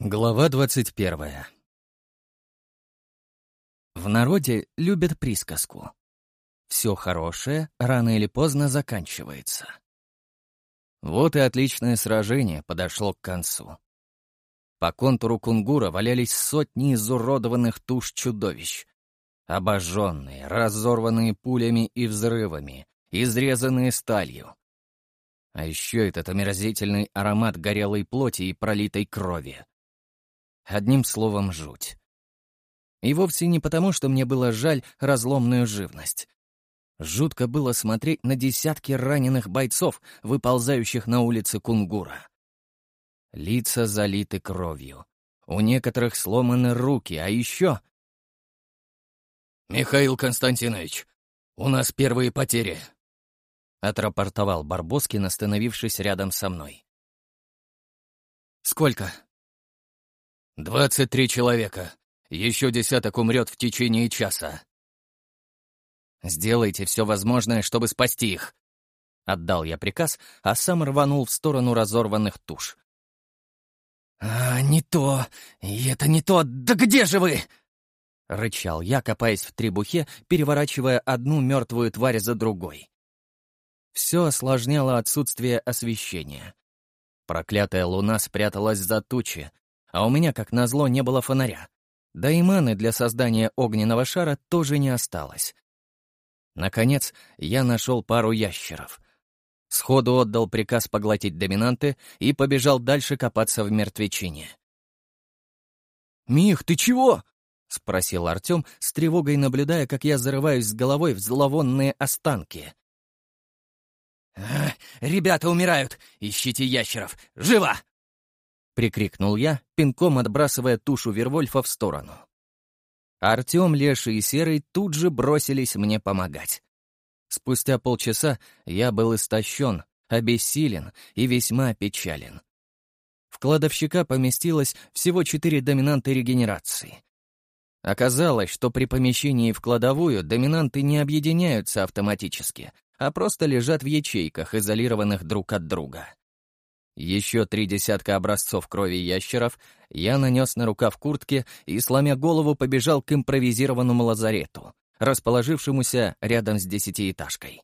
Глава 21. В народе любят присказку. Все хорошее рано или поздно заканчивается. Вот и отличное сражение подошло к концу. По контуру кунгура валялись сотни изуродованных туш чудовищ. Обожженные, разорванные пулями и взрывами, изрезанные сталью. А еще этот омерзительный аромат горелой плоти и пролитой крови. Одним словом, жуть. И вовсе не потому, что мне было жаль разломную живность. Жутко было смотреть на десятки раненых бойцов, выползающих на улице Кунгура. Лица залиты кровью. У некоторых сломаны руки, а еще... «Михаил Константинович, у нас первые потери», — отрапортовал Барбоскин, остановившись рядом со мной. «Сколько?» «Двадцать три человека. Еще десяток умрет в течение часа». «Сделайте все возможное, чтобы спасти их», — отдал я приказ, а сам рванул в сторону разорванных туш. «А, не то! И это не то! Да где же вы?» — рычал я, копаясь в требухе, переворачивая одну мертвую тварь за другой. Все осложняло отсутствие освещения. Проклятая луна спряталась за тучи, а у меня, как назло, не было фонаря. Да и маны для создания огненного шара тоже не осталось. Наконец, я нашел пару ящеров. Сходу отдал приказ поглотить доминанты и побежал дальше копаться в мертвечине. «Мих, ты чего?» — спросил Артем, с тревогой наблюдая, как я зарываюсь с головой в зловонные останки. «Ребята умирают! Ищите ящеров! Живо!» — прикрикнул я, пинком отбрасывая тушу Вервольфа в сторону. Артем, Леший и Серый тут же бросились мне помогать. Спустя полчаса я был истощен, обессилен и весьма печален. В кладовщика поместилось всего четыре доминанты регенерации. Оказалось, что при помещении в кладовую доминанты не объединяются автоматически, а просто лежат в ячейках, изолированных друг от друга. Еще три десятка образцов крови ящеров я нанес на рукав куртки и, сломя голову, побежал к импровизированному лазарету, расположившемуся рядом с десятиэтажкой.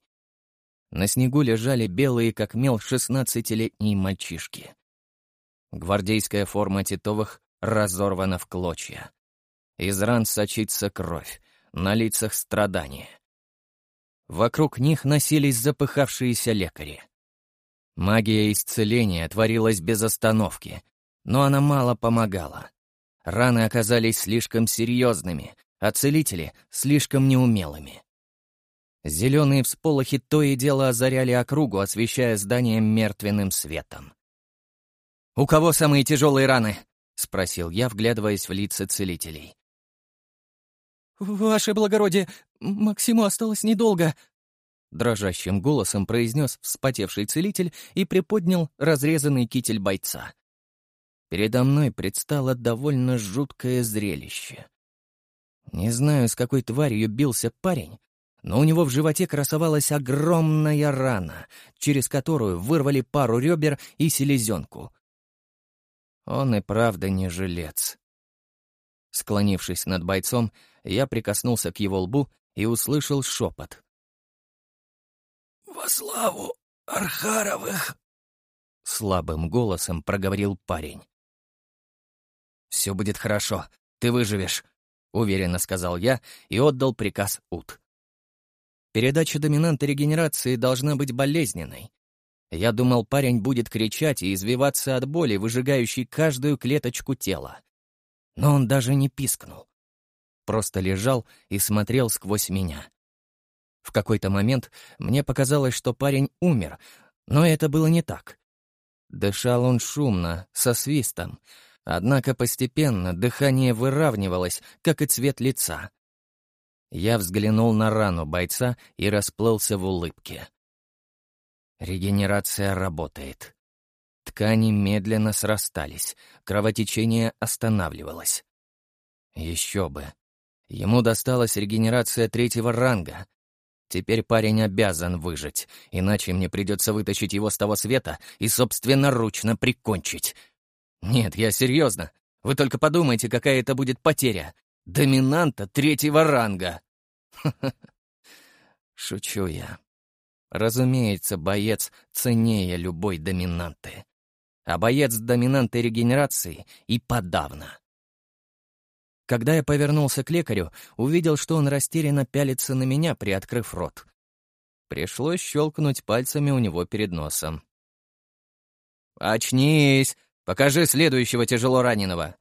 На снегу лежали белые, как мел, шестнадцатилетние мальчишки. Гвардейская форма Титовых разорвана в клочья. Из ран сочится кровь, на лицах страдания. Вокруг них носились запыхавшиеся лекари — Магия исцеления творилась без остановки, но она мало помогала. Раны оказались слишком серьезными, а целители — слишком неумелыми. Зеленые всполохи то и дело озаряли округу, освещая здание мертвенным светом. «У кого самые тяжелые раны?» — спросил я, вглядываясь в лица целителей. «Ваше благородие, Максиму осталось недолго», Дрожащим голосом произнес вспотевший целитель и приподнял разрезанный китель бойца. Передо мной предстало довольно жуткое зрелище. Не знаю, с какой тварью бился парень, но у него в животе красовалась огромная рана, через которую вырвали пару ребер и селезенку. Он и правда не жилец. Склонившись над бойцом, я прикоснулся к его лбу и услышал шепот во славу Архаровых!» Слабым голосом проговорил парень. «Все будет хорошо, ты выживешь», — уверенно сказал я и отдал приказ Ут. Передача доминанта регенерации должна быть болезненной. Я думал, парень будет кричать и извиваться от боли, выжигающей каждую клеточку тела. Но он даже не пискнул. Просто лежал и смотрел сквозь меня. В какой-то момент мне показалось, что парень умер, но это было не так. Дышал он шумно, со свистом, однако постепенно дыхание выравнивалось, как и цвет лица. Я взглянул на рану бойца и расплылся в улыбке. Регенерация работает. Ткани медленно срастались, кровотечение останавливалось. Еще бы. Ему досталась регенерация третьего ранга, Теперь парень обязан выжить, иначе мне придется вытащить его с того света и собственноручно прикончить. Нет, я серьезно. Вы только подумайте, какая это будет потеря. Доминанта третьего ранга. Шучу я. Разумеется, боец ценнее любой доминанты. А боец доминанты регенерации и подавно. Когда я повернулся к лекарю, увидел, что он растерянно пялится на меня, приоткрыв рот. Пришлось щелкнуть пальцами у него перед носом. «Очнись! Покажи следующего тяжело раненого!»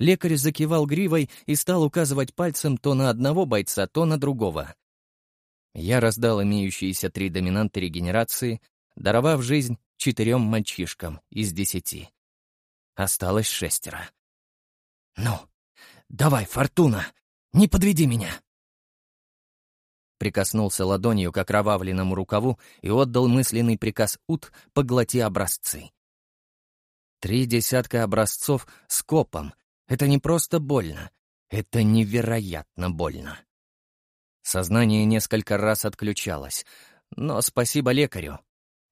Лекарь закивал гривой и стал указывать пальцем то на одного бойца, то на другого. Я раздал имеющиеся три доминанта регенерации, даровав жизнь четырем мальчишкам из десяти. Осталось шестеро. «Ну, Давай, Фортуна, не подведи меня!» Прикоснулся ладонью к окровавленному рукаву и отдал мысленный приказ Ут «Поглоти образцы». Три десятка образцов с копом. Это не просто больно. Это невероятно больно. Сознание несколько раз отключалось. Но спасибо лекарю.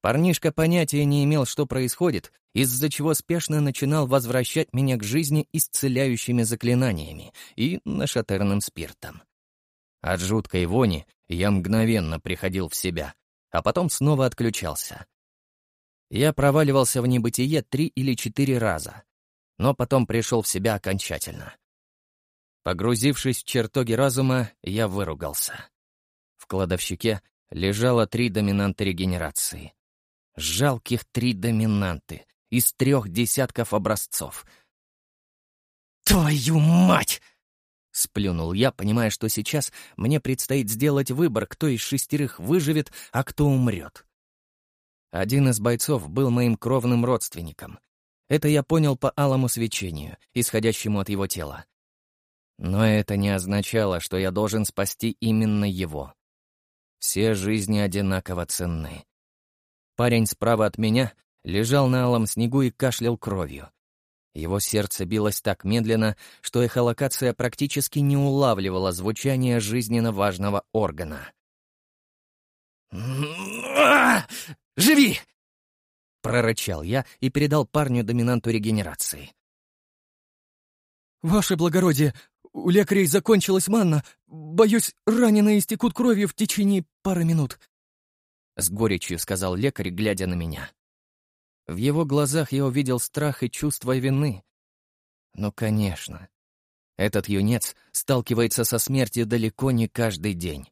Парнишка понятия не имел, что происходит, из-за чего спешно начинал возвращать меня к жизни исцеляющими заклинаниями и нашатырным спиртом. От жуткой вони я мгновенно приходил в себя, а потом снова отключался. Я проваливался в небытие три или четыре раза, но потом пришел в себя окончательно. Погрузившись в чертоги разума, я выругался. В кладовщике лежало три доминанта регенерации — Жалких три доминанты из трех десятков образцов. «Твою мать!» — сплюнул я, понимая, что сейчас мне предстоит сделать выбор, кто из шестерых выживет, а кто умрет. Один из бойцов был моим кровным родственником. Это я понял по алому свечению, исходящему от его тела. Но это не означало, что я должен спасти именно его. Все жизни одинаково ценные. Парень справа от меня лежал на алом снегу и кашлял кровью. Его сердце билось так медленно, что эхолокация практически не улавливала звучание жизненно важного органа. «Живи!» — прорычал я и передал парню доминанту регенерации. «Ваше благородие, у лекарей закончилась манна. Боюсь, раненые истекут кровью в течение пары минут», — с горечью сказал лекарь, глядя на меня. В его глазах я увидел страх и чувство вины. Но, конечно, этот юнец сталкивается со смертью далеко не каждый день.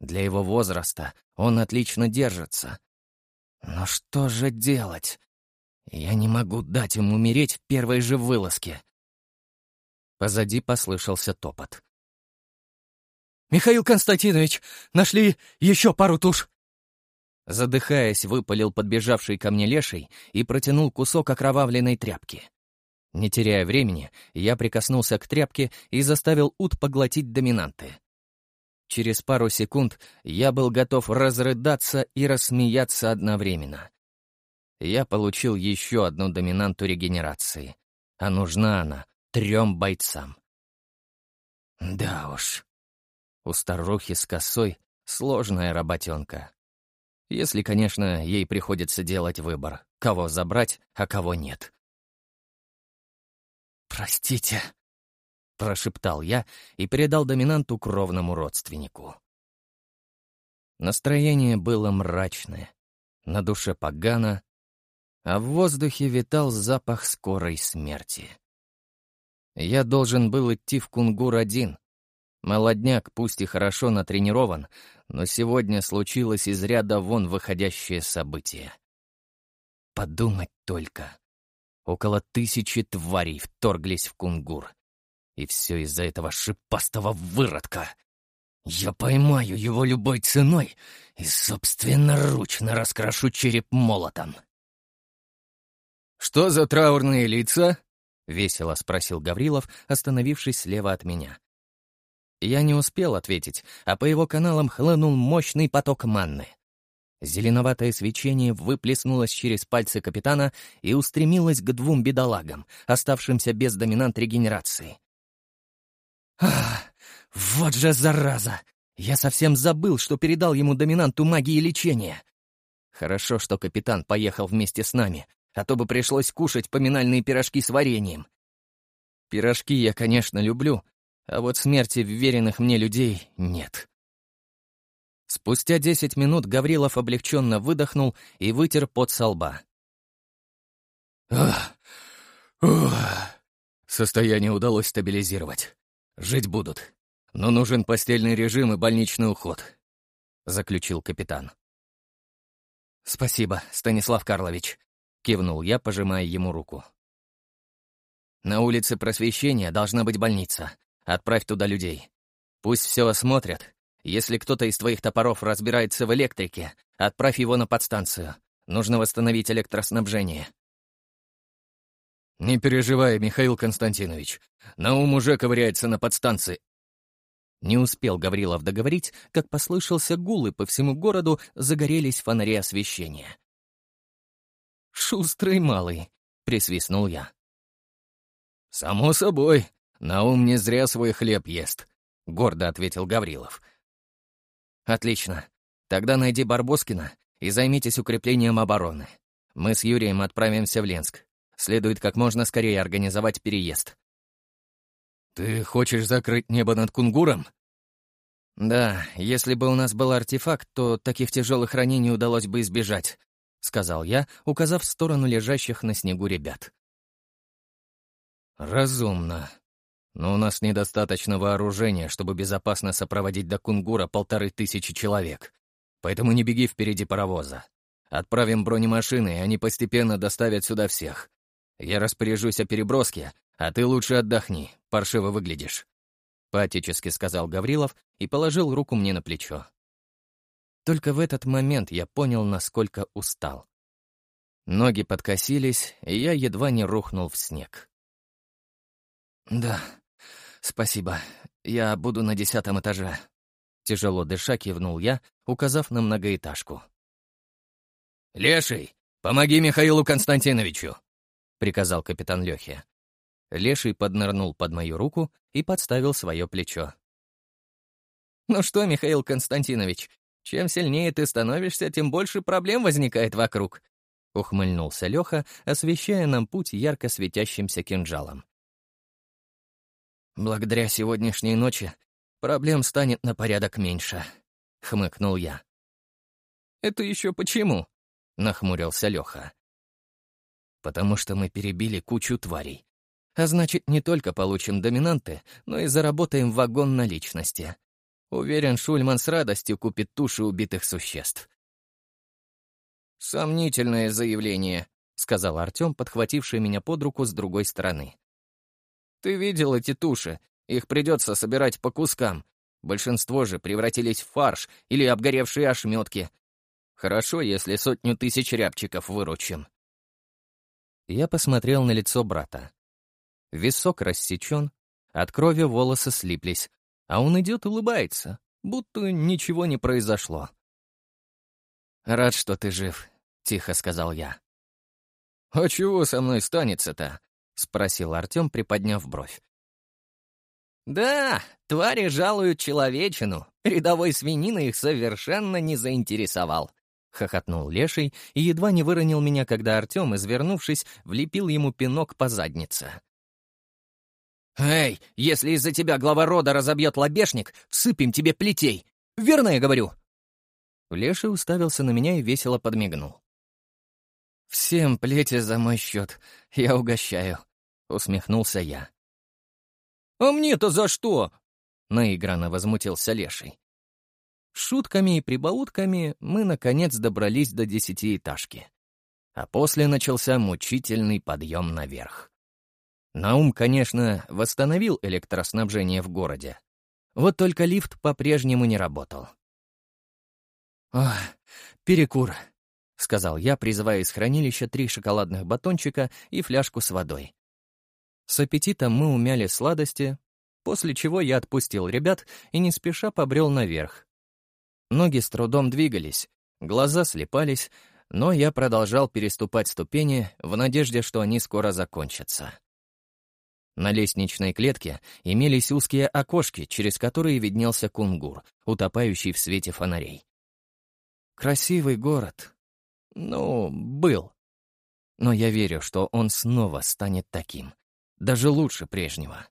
Для его возраста он отлично держится. Но что же делать? Я не могу дать им умереть в первой же вылазке. Позади послышался топот. «Михаил Константинович, нашли еще пару туш!» Задыхаясь, выпалил подбежавший ко мне леший и протянул кусок окровавленной тряпки. Не теряя времени, я прикоснулся к тряпке и заставил ут поглотить доминанты. Через пару секунд я был готов разрыдаться и рассмеяться одновременно. Я получил еще одну доминанту регенерации. А нужна она трем бойцам. Да уж. У старухи с косой сложная работенка. Если, конечно, ей приходится делать выбор, кого забрать, а кого нет. «Простите», — прошептал я и передал доминанту кровному родственнику. Настроение было мрачное, на душе погано, а в воздухе витал запах скорой смерти. Я должен был идти в Кунгур один, Молодняк, пусть и хорошо натренирован, но сегодня случилось из ряда вон выходящее событие. Подумать только. Около тысячи тварей вторглись в кунгур. И все из-за этого шипастого выродка. Я поймаю его любой ценой и собственноручно раскрашу череп молотом. «Что за траурные лица?» — весело спросил Гаврилов, остановившись слева от меня. Я не успел ответить, а по его каналам хлынул мощный поток манны. Зеленоватое свечение выплеснулось через пальцы капитана и устремилось к двум бедолагам, оставшимся без доминант регенерации. «Ах, вот же зараза! Я совсем забыл, что передал ему доминанту магии лечения. Хорошо, что капитан поехал вместе с нами, а то бы пришлось кушать поминальные пирожки с вареньем. Пирожки я, конечно, люблю, а вот смерти веренных мне людей нет. Спустя десять минут Гаврилов облегченно выдохнул и вытер пот со лба. Состояние удалось стабилизировать. Жить будут. Но нужен постельный режим и больничный уход», — заключил капитан. «Спасибо, Станислав Карлович», — кивнул я, пожимая ему руку. «На улице Просвещения должна быть больница. Отправь туда людей. Пусть все осмотрят. Если кто-то из твоих топоров разбирается в электрике, отправь его на подстанцию. Нужно восстановить электроснабжение. «Не переживай, Михаил Константинович. Наум уже ковыряется на подстанции». Не успел Гаврилов договорить, как послышался гул, и по всему городу загорелись фонари освещения. «Шустрый малый», — присвистнул я. «Само собой, «Наум не зря свой хлеб ест», — гордо ответил Гаврилов. «Отлично. Тогда найди Барбоскина и займитесь укреплением обороны. Мы с Юрием отправимся в Ленск. Следует как можно скорее организовать переезд». «Ты хочешь закрыть небо над Кунгуром?» «Да, если бы у нас был артефакт, то таких тяжелых ранений удалось бы избежать», — сказал я, указав в сторону лежащих на снегу ребят. «Разумно», но у нас недостаточно вооружения, чтобы безопасно сопроводить до Кунгура полторы тысячи человек. Поэтому не беги впереди паровоза. Отправим бронемашины, и они постепенно доставят сюда всех. Я распоряжусь о переброске, а ты лучше отдохни, паршиво выглядишь. Патически сказал Гаврилов и положил руку мне на плечо. Только в этот момент я понял, насколько устал. Ноги подкосились, и я едва не рухнул в снег. «Да», «Спасибо. Я буду на десятом этаже». Тяжело дыша кивнул я, указав на многоэтажку. «Леший, помоги Михаилу Константиновичу!» — приказал капитан Лехе. Леший поднырнул под мою руку и подставил свое плечо. «Ну что, Михаил Константинович, чем сильнее ты становишься, тем больше проблем возникает вокруг», — ухмыльнулся Леха, освещая нам путь ярко светящимся кинжалом. Благодаря сегодняшней ночи проблем станет на порядок меньше», — хмыкнул я. «Это еще почему?» — нахмурился Леха. «Потому что мы перебили кучу тварей. А значит, не только получим доминанты, но и заработаем вагон на личности. Уверен, Шульман с радостью купит туши убитых существ». «Сомнительное заявление», — сказал Артем, подхвативший меня под руку с другой стороны. Ты видел эти туши? Их придется собирать по кускам. Большинство же превратились в фарш или обгоревшие ошметки. Хорошо, если сотню тысяч рябчиков выручим. Я посмотрел на лицо брата. Висок рассечен, от крови волосы слиплись, а он идет улыбается, будто ничего не произошло. «Рад, что ты жив», — тихо сказал я. «А чего со мной станется-то?» — спросил Артем, приподняв бровь. «Да, твари жалуют человечину. Рядовой свинина их совершенно не заинтересовал», — хохотнул Леший и едва не выронил меня, когда Артем, извернувшись, влепил ему пинок по заднице. «Эй, если из-за тебя глава рода разобьет лобешник, всыпем тебе плетей! Верно я говорю?» Леший уставился на меня и весело подмигнул. «Всем плети за мой счет, я угощаю», — усмехнулся я. «А мне-то за что?» — наигранно возмутился Леший. Шутками и прибаутками мы, наконец, добрались до десятиэтажки. А после начался мучительный подъем наверх. Наум, конечно, восстановил электроснабжение в городе. Вот только лифт по-прежнему не работал. «Ох, перекур», — сказал я, призывая из хранилища три шоколадных батончика и фляжку с водой. С аппетитом мы умяли сладости, после чего я отпустил ребят и не спеша побрел наверх. Ноги с трудом двигались, глаза слепались, но я продолжал переступать ступени в надежде, что они скоро закончатся. На лестничной клетке имелись узкие окошки, через которые виднелся кунгур, утопающий в свете фонарей. Красивый город. Ну, был. Но я верю, что он снова станет таким даже лучше прежнего.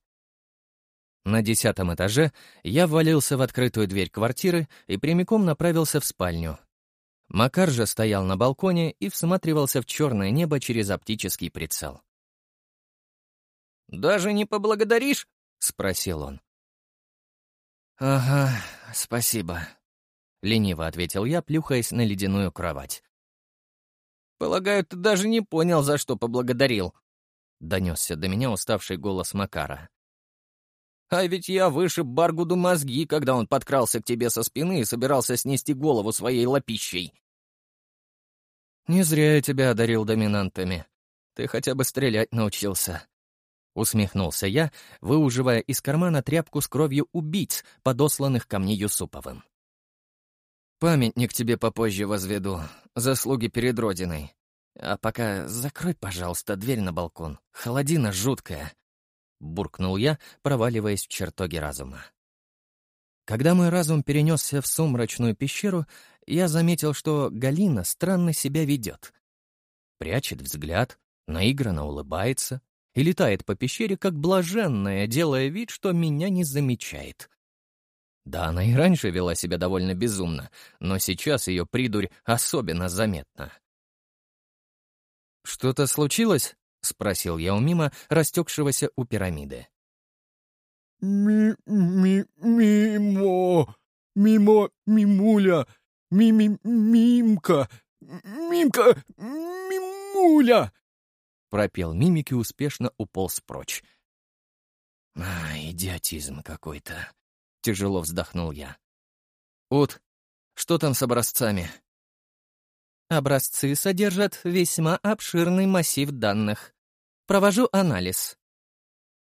На десятом этаже я ввалился в открытую дверь квартиры и прямиком направился в спальню. Макар же стоял на балконе и всматривался в черное небо через оптический прицел. «Даже не поблагодаришь?» — спросил он. «Ага, спасибо», — лениво ответил я, плюхаясь на ледяную кровать. «Полагаю, ты даже не понял, за что поблагодарил», — донесся до меня уставший голос Макара. «А ведь я вышиб Баргуду мозги, когда он подкрался к тебе со спины и собирался снести голову своей лопищей». «Не зря я тебя одарил доминантами. Ты хотя бы стрелять научился», — усмехнулся я, выуживая из кармана тряпку с кровью убийц, подосланных ко мне Юсуповым. «Памятник тебе попозже возведу, заслуги перед Родиной. А пока закрой, пожалуйста, дверь на балкон. Холодина жуткая!» Буркнул я, проваливаясь в чертоги разума. Когда мой разум перенесся в сумрачную пещеру, я заметил, что Галина странно себя ведет. Прячет взгляд, наигранно улыбается и летает по пещере как блаженная, делая вид, что меня не замечает. Да, она и раньше вела себя довольно безумно, но сейчас ее придурь особенно заметна. «Что-то случилось?» — спросил я у Мима, растекшегося у пирамиды. «Ми... ми... мимо... мимо... мимуля... ми... ми... мимка... мимка... мимуля!» Пропел мимик и успешно уполз прочь. «А, идиотизм какой-то!» — тяжело вздохнул я. «Ут, что там с образцами?» Образцы содержат весьма обширный массив данных. Провожу анализ.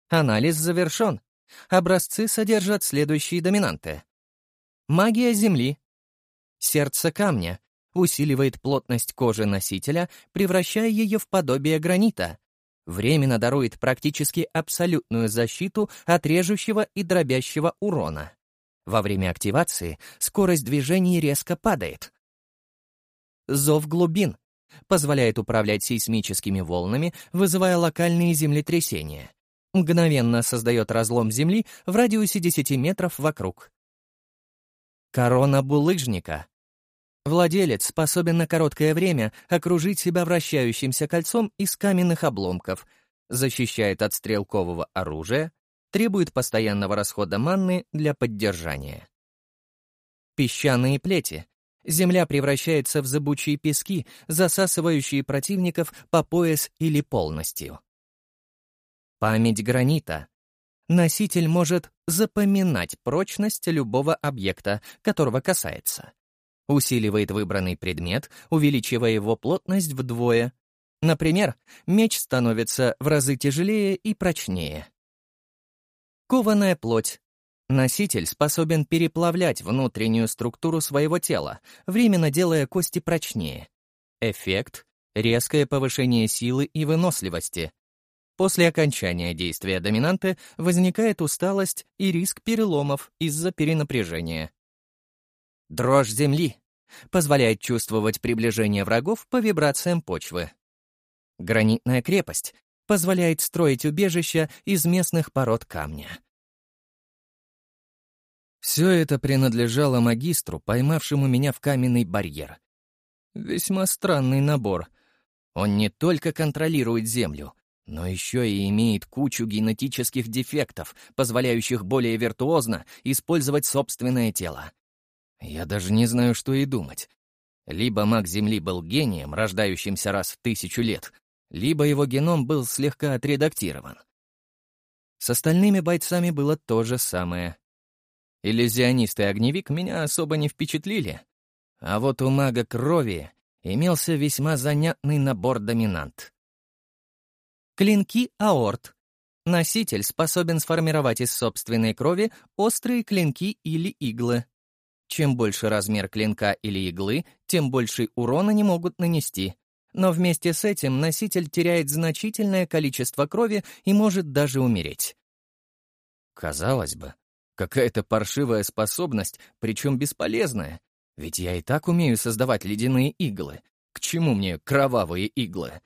Анализ завершен. Образцы содержат следующие доминанты. Магия Земли. Сердце камня усиливает плотность кожи носителя, превращая ее в подобие гранита. Временно дарует практически абсолютную защиту от режущего и дробящего урона. Во время активации скорость движения резко падает. Зов глубин позволяет управлять сейсмическими волнами, вызывая локальные землетрясения. Мгновенно создает разлом земли в радиусе 10 метров вокруг. Корона булыжника. Владелец способен на короткое время окружить себя вращающимся кольцом из каменных обломков, защищает от стрелкового оружия, требует постоянного расхода манны для поддержания. Песчаные плети Земля превращается в зыбучие пески, засасывающие противников по пояс или полностью. Память гранита. Носитель может запоминать прочность любого объекта, которого касается. Усиливает выбранный предмет, увеличивая его плотность вдвое. Например, меч становится в разы тяжелее и прочнее. Кованая плоть Носитель способен переплавлять внутреннюю структуру своего тела, временно делая кости прочнее. Эффект — резкое повышение силы и выносливости. После окончания действия доминанты возникает усталость и риск переломов из-за перенапряжения. Дрожь земли позволяет чувствовать приближение врагов по вибрациям почвы. Гранитная крепость позволяет строить убежища из местных пород камня все это принадлежало магистру, поймавшему меня в каменный барьер. Весьма странный набор. Он не только контролирует Землю, но еще и имеет кучу генетических дефектов, позволяющих более виртуозно использовать собственное тело. Я даже не знаю, что и думать. Либо маг Земли был гением, рождающимся раз в тысячу лет, либо его геном был слегка отредактирован. С остальными бойцами было то же самое. Иллюзионист и огневик меня особо не впечатлили. А вот у мага крови имелся весьма занятный набор доминант. Клинки аорт. Носитель способен сформировать из собственной крови острые клинки или иглы. Чем больше размер клинка или иглы, тем больше урона не могут нанести. Но вместе с этим носитель теряет значительное количество крови и может даже умереть. Казалось бы, Какая-то паршивая способность, причем бесполезная. Ведь я и так умею создавать ледяные иглы. К чему мне кровавые иглы?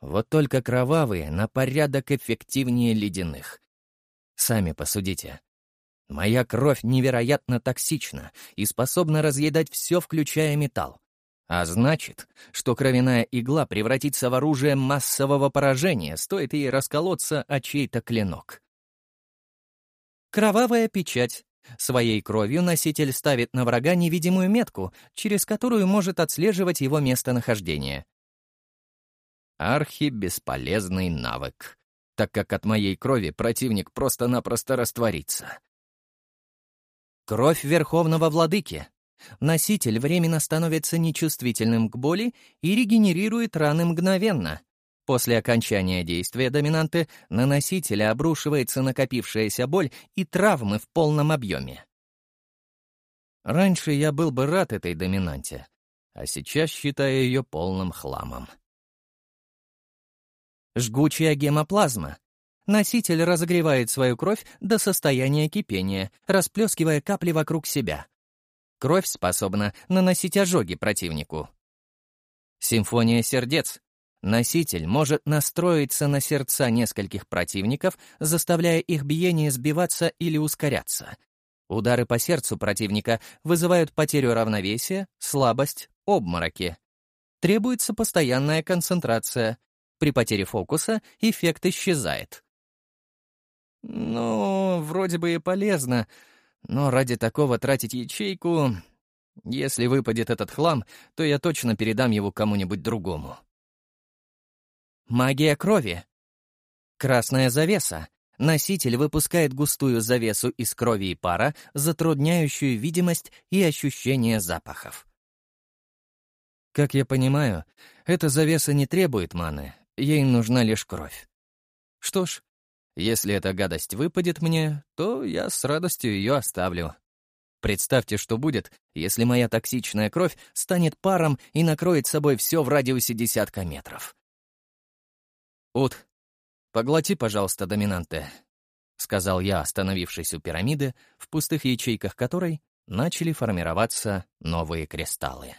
Вот только кровавые на порядок эффективнее ледяных. Сами посудите. Моя кровь невероятно токсична и способна разъедать все, включая металл. А значит, что кровяная игла превратится в оружие массового поражения, стоит ей расколоться о чей-то клинок. Кровавая печать. Своей кровью носитель ставит на врага невидимую метку, через которую может отслеживать его местонахождение. Архи-бесполезный навык, так как от моей крови противник просто-напросто растворится. Кровь Верховного Владыки. Носитель временно становится нечувствительным к боли и регенерирует раны мгновенно — После окончания действия доминанты на носителя обрушивается накопившаяся боль и травмы в полном объеме. Раньше я был бы рад этой доминанте, а сейчас считаю ее полным хламом. Жгучая гемоплазма. Носитель разогревает свою кровь до состояния кипения, расплескивая капли вокруг себя. Кровь способна наносить ожоги противнику. Симфония сердец. Носитель может настроиться на сердца нескольких противников, заставляя их биение сбиваться или ускоряться. Удары по сердцу противника вызывают потерю равновесия, слабость, обмороки. Требуется постоянная концентрация. При потере фокуса эффект исчезает. Ну, вроде бы и полезно, но ради такого тратить ячейку... Если выпадет этот хлам, то я точно передам его кому-нибудь другому. Магия крови. Красная завеса. Носитель выпускает густую завесу из крови и пара, затрудняющую видимость и ощущение запахов. Как я понимаю, эта завеса не требует маны, ей нужна лишь кровь. Что ж, если эта гадость выпадет мне, то я с радостью ее оставлю. Представьте, что будет, если моя токсичная кровь станет паром и накроет собой все в радиусе десятка метров. «Ут, поглоти, пожалуйста, доминанты», — сказал я, остановившись у пирамиды, в пустых ячейках которой начали формироваться новые кристаллы.